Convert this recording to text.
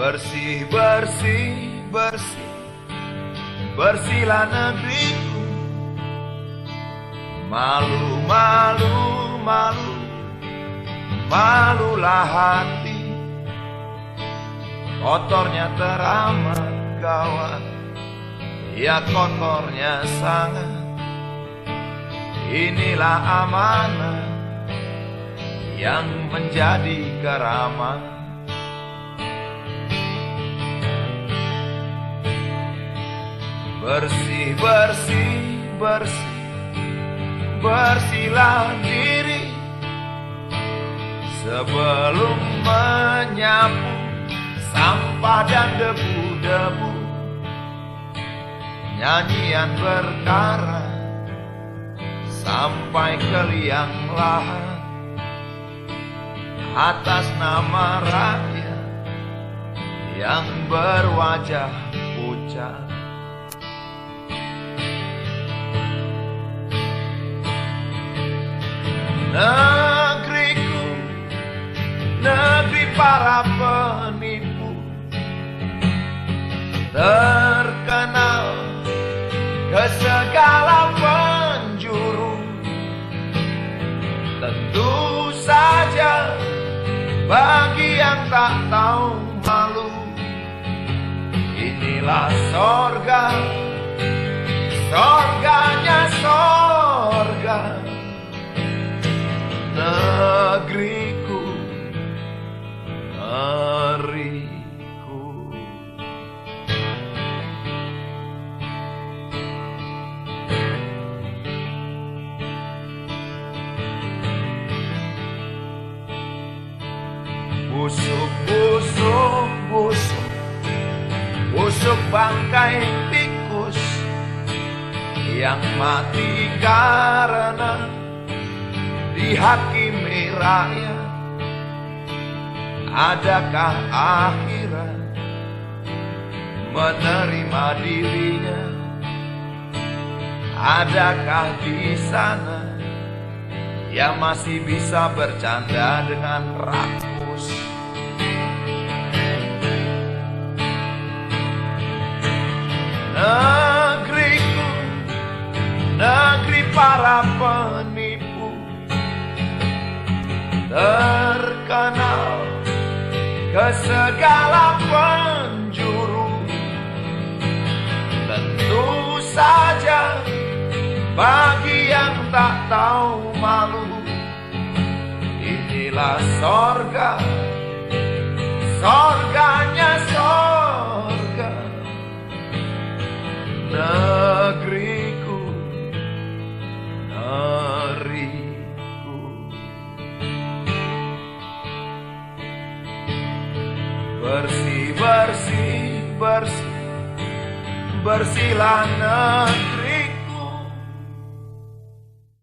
Bersih, bersih, bersih. Bersihlah negeriku. Malu, malu, malu. Malulah hati. Kotornya teramat gawat. Ya kotornya sangat. Inilah amanah Yang menjadi keramat Bersih, bersih, bersih. Bersihlah diri Sebelum menyapu Sampah dan debu-debu. Nyanyian berkara Sampai ke liang lahat. Atas nama rakyat Yang berwajah pucat para penipu. Terkenal ke segala penjuru. Tentu saja bagi yang tak tahu malu Inilah sorga, busuk busuk busuk. Busuk bangkai tikus yang mati karena dihakimi rakyat Adakah akhirat menerima dirinya? Adakah di sana yang masih bisa bercanda dengan rakus para penipu terkenal ke segala penjuru. Tentu saja bagi yang tak tahu malu inilah sorga sorga Bersih, Bersihlah negeri